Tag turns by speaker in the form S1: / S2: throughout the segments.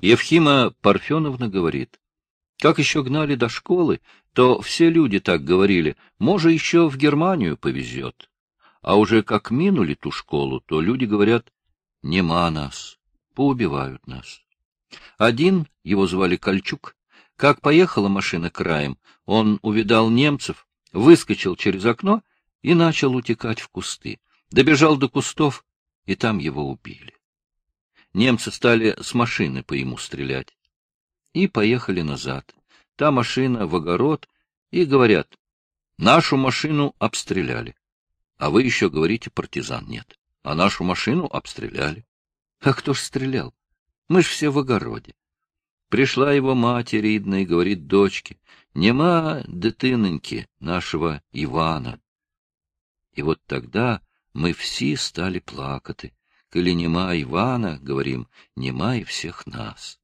S1: Евхима Парфеновна говорит, как еще гнали до школы, то все люди так говорили, может, еще в Германию повезет. А уже как минули ту школу, то люди говорят, нема нас, поубивают нас. Один, его звали Кольчук, как поехала машина краем, он увидал немцев, выскочил через окно и начал утекать в кусты. Добежал до кустов, и там его убили. Немцы стали с машины по ему стрелять. И поехали назад. Та машина в огород, и говорят, нашу машину обстреляли. А вы еще говорите, партизан нет. А нашу машину обстреляли. А кто ж стрелял? Мы ж все в огороде. Пришла его мать ридная и говорит дочке, нема дитиноньки нашего Ивана. И вот тогда мы все стали плакаты. Коли нема Ивана, говорим, нема и всех нас.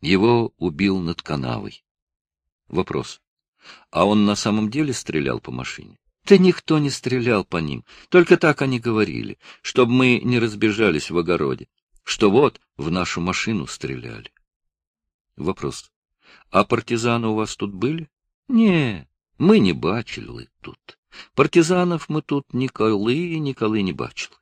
S1: Его убил над канавой. Вопрос. А он на самом деле стрелял по машине? Да никто не стрелял по ним, только так они говорили, чтобы мы не разбежались в огороде, что вот в нашу машину стреляли. Вопрос. А партизаны у вас тут были? Не, мы не бачили тут. Партизанов мы тут николы, николы не бачили.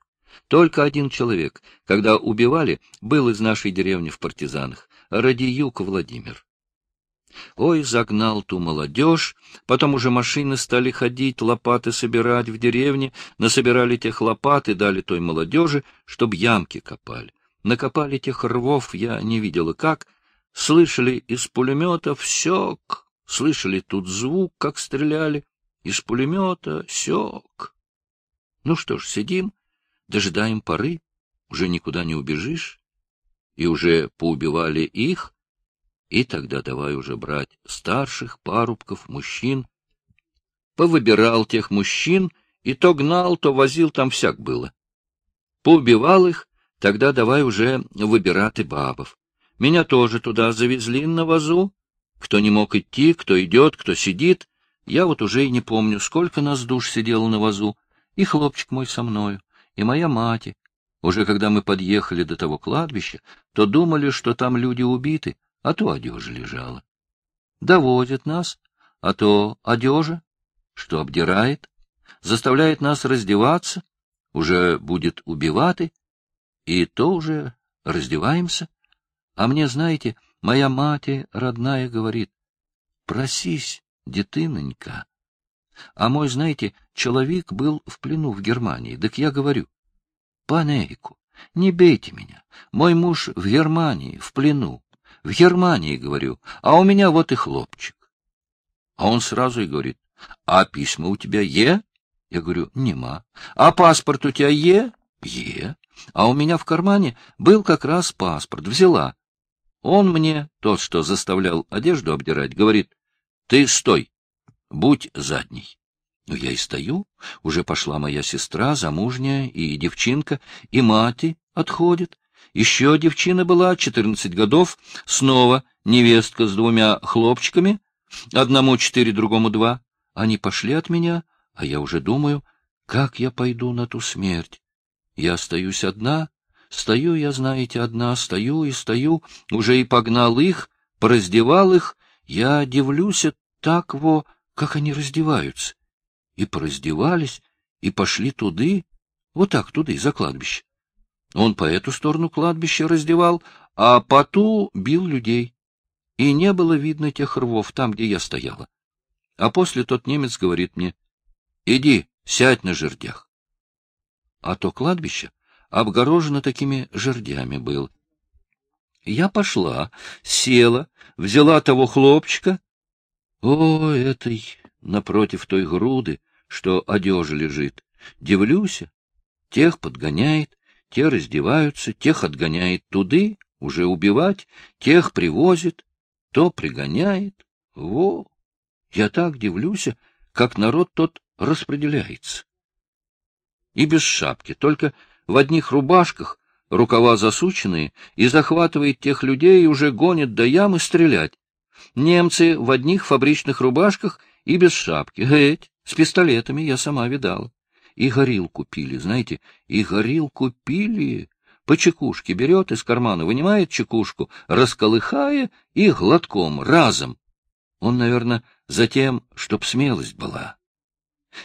S1: Только один человек, когда убивали, был из нашей деревни в партизанах, Радиюк Владимир. Ой, загнал ту молодежь, потом уже машины стали ходить, лопаты собирать в деревне, насобирали тех лопат и дали той молодежи, чтоб ямки копали. Накопали тех рвов, я не видела как, слышали из пулеметов сёк, слышали тут звук, как стреляли, из пулемета сёк. Ну что ж, сидим, дожидаем поры, уже никуда не убежишь, и уже поубивали их, и тогда давай уже брать старших парубков, мужчин. Повыбирал тех мужчин, и то гнал, то возил, там всяк было. Поубивал их, тогда давай уже выбирать и бабов. Меня тоже туда завезли на вазу. Кто не мог идти, кто идет, кто сидит. Я вот уже и не помню, сколько нас душ сидело на вазу. И хлопчик мой со мною, и моя мать. Уже когда мы подъехали до того кладбища, то думали, что там люди убиты, а то одежа лежала. Доводит нас, а то одежа, что обдирает, заставляет нас раздеваться, уже будет убиваты, и то уже раздеваемся. А мне, знаете, моя мать родная говорит, просись, детынонька. А мой, знаете, человек был в плену в Германии, так я говорю, панейку, не бейте меня, мой муж в Германии, в плену, в Германии, говорю, а у меня вот и хлопчик. А он сразу и говорит, а письма у тебя е? Я говорю, нема. А паспорт у тебя е? Е. А у меня в кармане был как раз паспорт, взяла. Он мне, тот, что заставлял одежду обдирать, говорит, ты стой, будь задней. Ну, я и стою. Уже пошла моя сестра, замужняя, и девчинка, и мати отходит. Еще девчина была, четырнадцать годов, снова невестка с двумя хлопчиками, одному четыре, другому два. Они пошли от меня, а я уже думаю, как я пойду на ту смерть. Я остаюсь одна, Стою я, знаете, одна, стою и стою, уже и погнал их, пораздевал их. Я дивлюсь так во, как они раздеваются. И пораздевались, и пошли туды, вот так, туды, за кладбище. Он по эту сторону кладбища раздевал, а по ту бил людей. И не было видно тех рвов там, где я стояла. А после тот немец говорит мне, — Иди, сядь на жердях. А то кладбище обгорожено такими жердями был. Я пошла, села, взяла того хлопчика. О, этой, напротив той груды, что одежа лежит, дивлюся, тех подгоняет, те раздеваются, тех отгоняет туды, уже убивать, тех привозит, то пригоняет. Во! Я так дивлюся, как народ тот распределяется. И без шапки, только в одних рубашках, рукава засученные, и захватывает тех людей и уже гонит до ямы стрелять. Немцы в одних фабричных рубашках и без шапки. Геть, с пистолетами я сама видала. И горилку пили, знаете, и горилку пили, по чекушке берет из кармана, вынимает чекушку, расколыхая и глотком, разом. Он, наверное, затем, чтоб смелость была.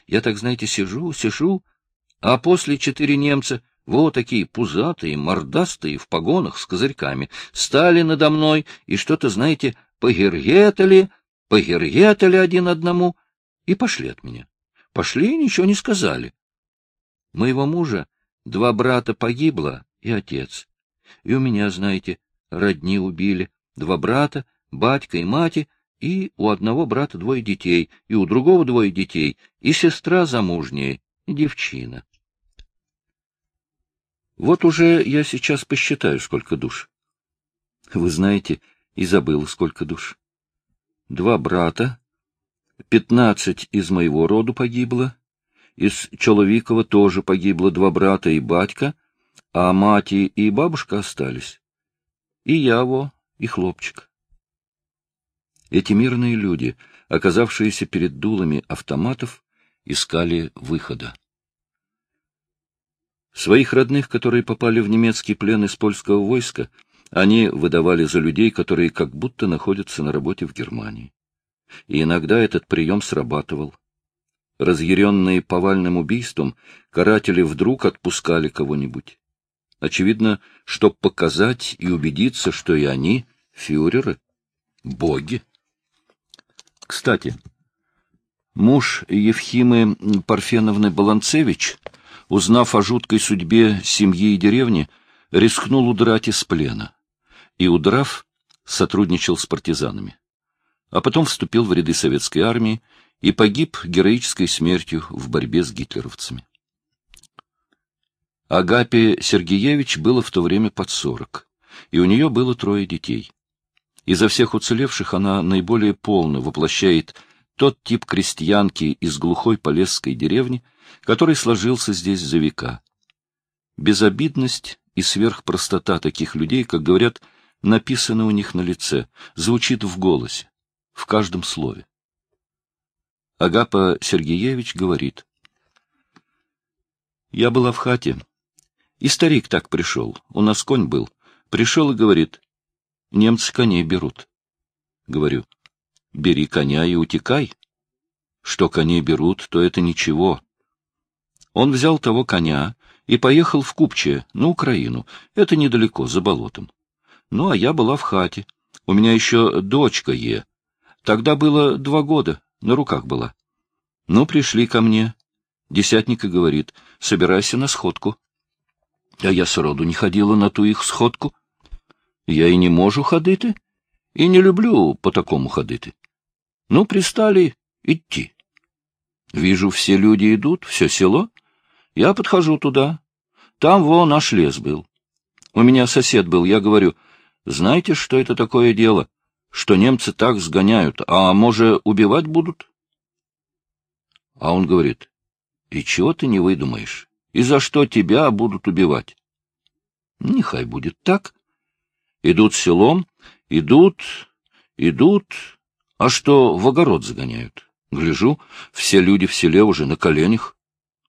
S1: Я так, знаете, сижу, сижу, а после четыре немца, вот такие пузатые, мордастые, в погонах с козырьками, стали надо мной и что-то, знаете, погергетали, погергетали один одному и пошли от меня. Пошли и ничего не сказали. Моего мужа два брата погибло и отец. И у меня, знаете, родни убили, два брата, батька и мать, и у одного брата двое детей, и у другого двое детей, и сестра замужняя, и девчина. Вот уже я сейчас посчитаю, сколько душ. Вы знаете, и забыл, сколько душ. Два брата, пятнадцать из моего роду погибло, из Человикова тоже погибло два брата и батька, а мать и бабушка остались. И я его, и хлопчик. Эти мирные люди, оказавшиеся перед дулами автоматов, искали выхода. Своих родных, которые попали в немецкий плен из польского войска, они выдавали за людей, которые как будто находятся на работе в Германии. И иногда этот прием срабатывал. Разъяренные повальным убийством, каратели вдруг отпускали кого-нибудь. Очевидно, чтоб показать и убедиться, что и они — фюреры, боги. Кстати, муж Евхимы Парфеновны Баланцевич, узнав о жуткой судьбе семьи и деревни, рискнул удрать из плена. И, удрав, сотрудничал с партизанами. А потом вступил в ряды советской армии и погиб героической смертью в борьбе с гитлеровцами. Агапе Сергеевич было в то время под сорок, и у нее было трое детей. Изо всех уцелевших она наиболее полно воплощает тот тип крестьянки из глухой полесской деревни, который сложился здесь за века. Безобидность и сверхпростота таких людей, как говорят, написаны у них на лице, звучит в голосе, в каждом слове. Агапа Сергеевич говорит. Я была в хате, и старик так пришел, у нас конь был, пришел и говорит, Немцы коней берут. Говорю, бери коня и утекай. Что коней берут, то это ничего. Он взял того коня и поехал в Купче, на Украину. Это недалеко, за болотом. Ну, а я была в хате. У меня еще дочка Е. Тогда было два года, на руках была. Ну, пришли ко мне. Десятника говорит, собирайся на сходку. А я сроду не ходила на ту их сходку. Я і не можу ходити, і не люблю по такому ходити. Ну, пристали идти. Вижу, все люди идут, все село. Я подхожу туда. Там, во, наш лес был. У меня сосед был, я говорю, знаете, что это такое дело, что немцы так сгоняют, а, может, убивать будут? А он говорит, и чего ты не выдумаешь? И за что тебя будут убивать? Нехай будет так. Идут селом, идут, идут, а что в огород загоняют. Гляжу, все люди в селе уже на коленях.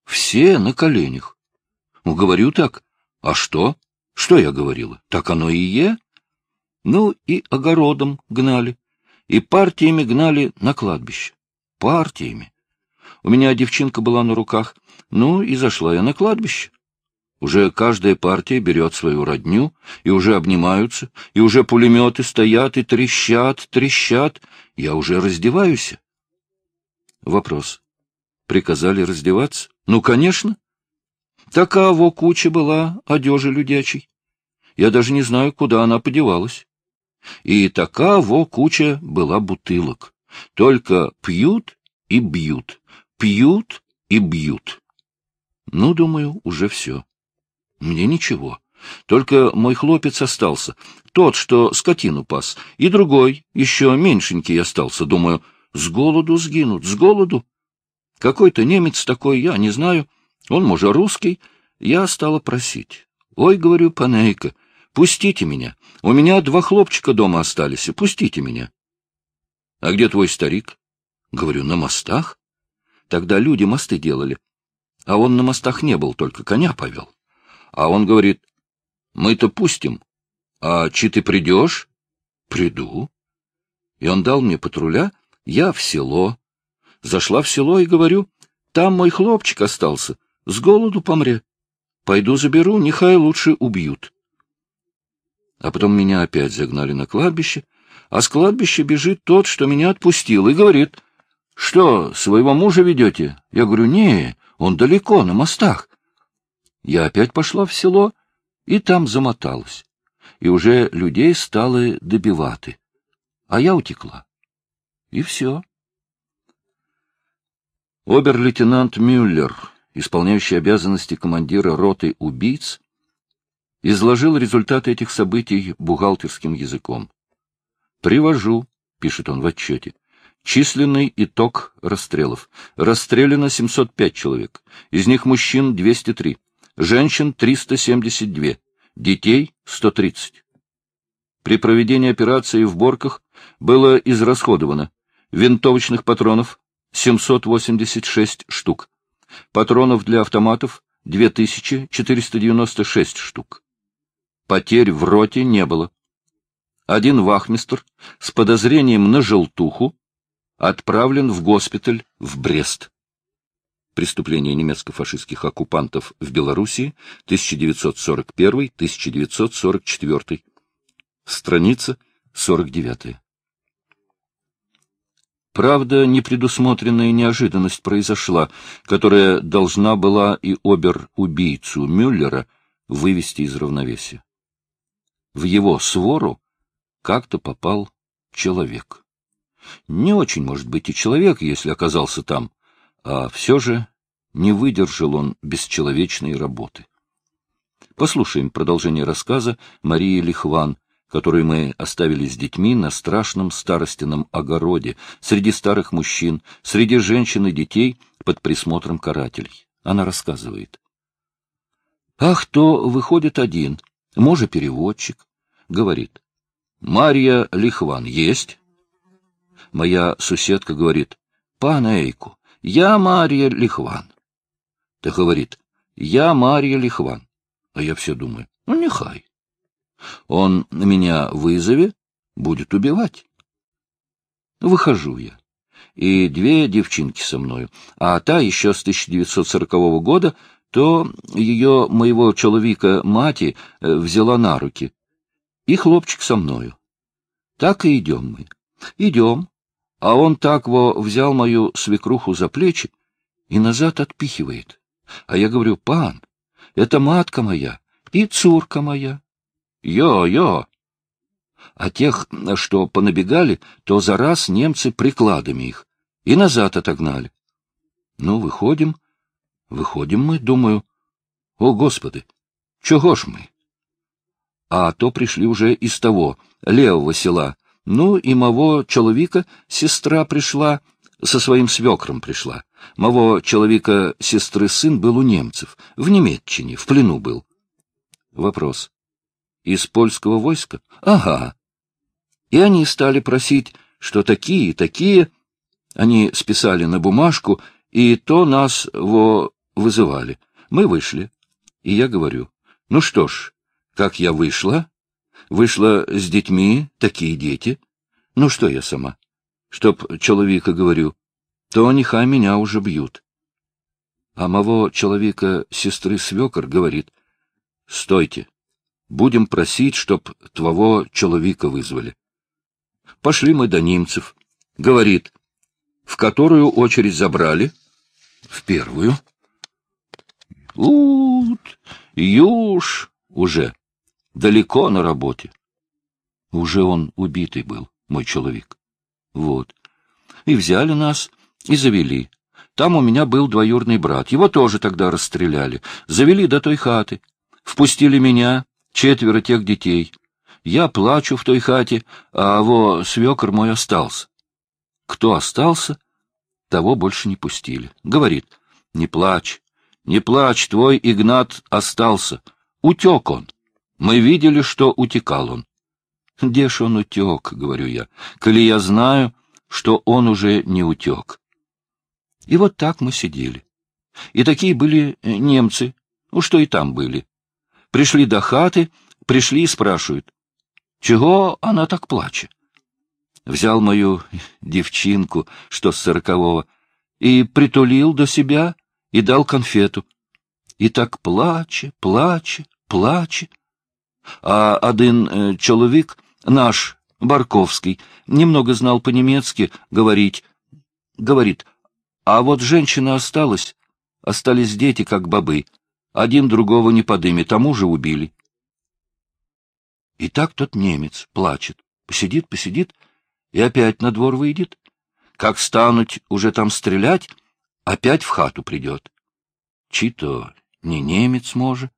S1: Все на коленях. Ну, говорю так. А что? Что я говорила? Так оно и е. Ну, и огородом гнали, и партиями гнали на кладбище. Партиями. У меня девчинка была на руках, ну, и зашла я на кладбище. Уже каждая партия берет свою родню, и уже обнимаются, и уже пулеметы стоят и трещат, трещат. Я уже раздеваюсь. Вопрос. Приказали раздеваться? Ну, конечно. Такова куча была одежи людячей. Я даже не знаю, куда она подевалась. И такова куча была бутылок. Только пьют и бьют, пьют и бьют. Ну, думаю, уже все. Мне ничего. Только мой хлопец остался. Тот, что скотину пас. И другой, еще меньшенький остался. Думаю, с голоду сгинут, с голоду. Какой-то немец такой, я не знаю. Он, может, русский. Я стала просить. Ой, говорю, панейка, пустите меня. У меня два хлопчика дома остались. Пустите меня. А где твой старик? Говорю, на мостах. Тогда люди мосты делали. А он на мостах не был, только коня повел. А он говорит, Мы-то пустим. А чи ты придешь? Приду. И он дал мне патруля, я в село. Зашла в село и говорю, там мой хлопчик остался, с голоду помре. Пойду заберу, нехай лучше убьют. А потом меня опять загнали на кладбище, а с кладбища бежит тот, что меня отпустил, и говорит, что, своего мужа ведете? Я говорю, не, он далеко, на мостах. Я опять пошла в село и там замоталась. И уже людей стало добиваты. А я утекла. И все. Обер-лейтенант Мюллер, исполняющий обязанности командира роты убийц, изложил результаты этих событий бухгалтерским языком. «Привожу», — пишет он в отчете, — «численный итог расстрелов. Расстреляно 705 человек, из них мужчин 203, женщин 372, детей 130. При проведении операции в Борках было израсходовано винтовочных патронов 786 штук, патронов для автоматов 2496 штук. Потерь в роте не было. Один вахмистр с подозрением на желтуху отправлен в госпиталь в Брест. Преступления немецко-фашистских оккупантов в Белоруссии 1941-1944. Страница 49. Правда, непредусмотренная неожиданность произошла, которая должна была и обер-убийцу Мюллера вывести из равновесия. В его свору как-то попал человек. Не очень, может быть, и человек, если оказался там, а все же не выдержал он бесчеловечной работы. Послушаем продолжение рассказа Марии Лихван, который мы оставили с детьми на страшном старостином огороде, среди старых мужчин, среди женщин и детей под присмотром карателей. Она рассказывает. Ах, то выходит один, может, переводчик, говорит. Марья Лихван есть? Моя суседка говорит. Пан Эйку, я Марья Лихван. Ты говорит, я Марья Лихван. А я все думаю, ну, нехай. Он меня вызове, будет убивать. Выхожу я. И две девчинки со мною, а та еще с 1940 года, то ее, моего человека, мати, э, взяла на руки. И хлопчик со мною. Так и идем мы. Идем, а он так во взял мою свекруху за плечи и назад отпихивает. А я говорю, пан, это матка моя и цурка моя. Йо-йо! А тех, что понабегали, то за раз немцы прикладами их и назад отогнали. Ну, выходим, выходим мы, думаю, о, Господи, чего ж мы? А то пришли уже из того, левого села, ну, и моего человека сестра пришла, со своим свекром пришла. Моего человека сестры сын был у немцев, в Немеччине, в плену был. Вопрос. Из польского войска? Ага. И они стали просить, что такие, такие. Они списали на бумажку, и то нас во вызывали. Мы вышли. И я говорю, ну что ж, как я вышла? Вышла с детьми, такие дети. Ну что я сама? Чтоб человека говорю, то нехай меня уже бьют. А моего человека сестры свекор говорит, стойте, Будем просить, чтоб твоего человека вызвали. Пошли мы до немцев. Говорит, в которую очередь забрали? В первую. Ут, юж, уже, далеко на работе. Уже он убитый был, мой человек. Вот. И взяли нас, и завели. Там у меня был двоюродный брат. Его тоже тогда расстреляли. Завели до той хаты. Впустили меня, четверо тех детей. Я плачу в той хате, а во свекр мой остался. Кто остался, того больше не пустили. Говорит, не плачь, не плачь, твой Игнат остался. Утек он. Мы видели, что утекал он. Где ж он утек, говорю я, коли я знаю, что он уже не утек. И вот так мы сидели. И такие были немцы, ну что и там были. Пришли до хаты, Пришли и спрашивают, чего она так плачет? Взял мою девчинку, что с сорокового, и притулил до себя и дал конфету. И так плаче, плаче, плаче. А один э, человек, наш, Барковский, немного знал по-немецки говорить. Говорит, а вот женщина осталась, остались дети, как бобы. Один другого не подымет, тому же убили. И так тот немец плачет, посидит, посидит, и опять на двор выйдет. Как стануть уже там стрелять, опять в хату придет. Чи-то не немец, может,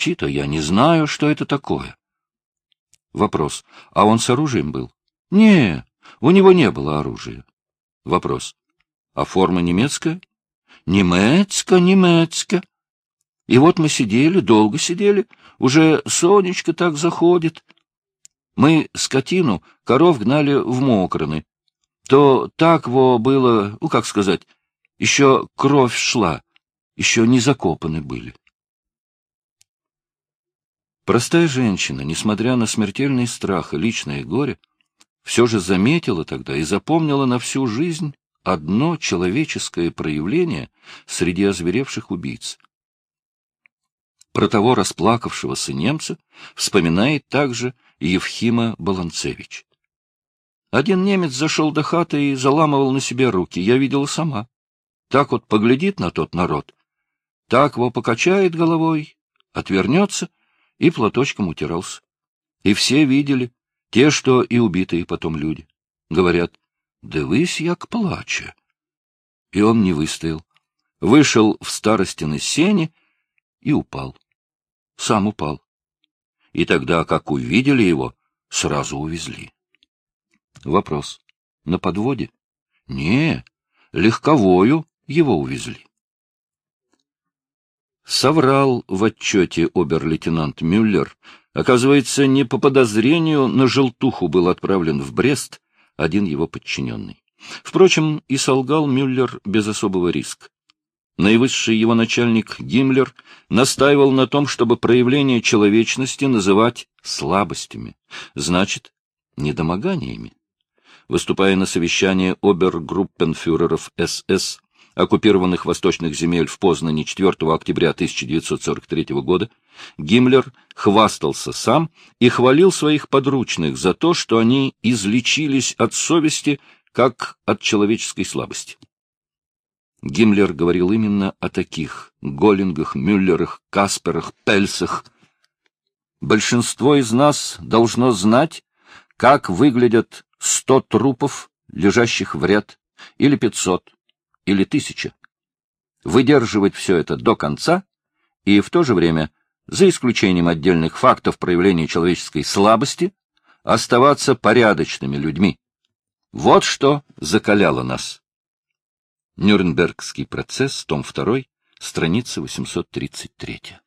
S1: чи-то я не знаю, что это такое. Вопрос. А он с оружием был? Не, у него не было оружия. Вопрос. А форма немецкая? Немецкая, немецкая. И вот мы сидели, долго сидели, уже Сонечка так заходит. Мы скотину, коров гнали в мокроны. То так во было, ну, как сказать, еще кровь шла, еще не закопаны были. Простая женщина, несмотря на смертельный страх и личное горе, все же заметила тогда и запомнила на всю жизнь одно человеческое проявление среди озверевших убийц. Про того расплакавшегося немца вспоминает также Евхима Баланцевич. Один немец зашел до хаты и заламывал на себе руки. Я видела сама. Так вот поглядит на тот народ, так его покачает головой, отвернется и платочком утирался. И все видели, те, что и убитые потом люди. Говорят, «Дивись, як плаче». И он не выстоял. Вышел в старостины сени и упал. Сам упал. И тогда, как увидели его, сразу увезли. Вопрос. На подводе? Не, легковою его увезли. Соврал в отчете обер-лейтенант Мюллер. Оказывается, не по подозрению на желтуху был отправлен в Брест один его подчиненный. Впрочем, и солгал Мюллер без особого риска. Наивысший его начальник Гиммлер настаивал на том, чтобы проявление человечности называть слабостями, значит, недомоганиями. Выступая на совещании обергруппенфюреров СС, оккупированных восточных земель в Познане 4 октября 1943 года, Гиммлер хвастался сам и хвалил своих подручных за то, что они излечились от совести, как от человеческой слабости. Гиммлер говорил именно о таких Голлингах, Мюллерах, Касперах, Пельсах. Большинство из нас должно знать, как выглядят сто трупов, лежащих в ряд, или пятьсот, или тысяча. Выдерживать все это до конца и в то же время, за исключением отдельных фактов проявления человеческой слабости, оставаться порядочными людьми. Вот что закаляло нас. Нюрнбергский процесс, том 2, страница 833.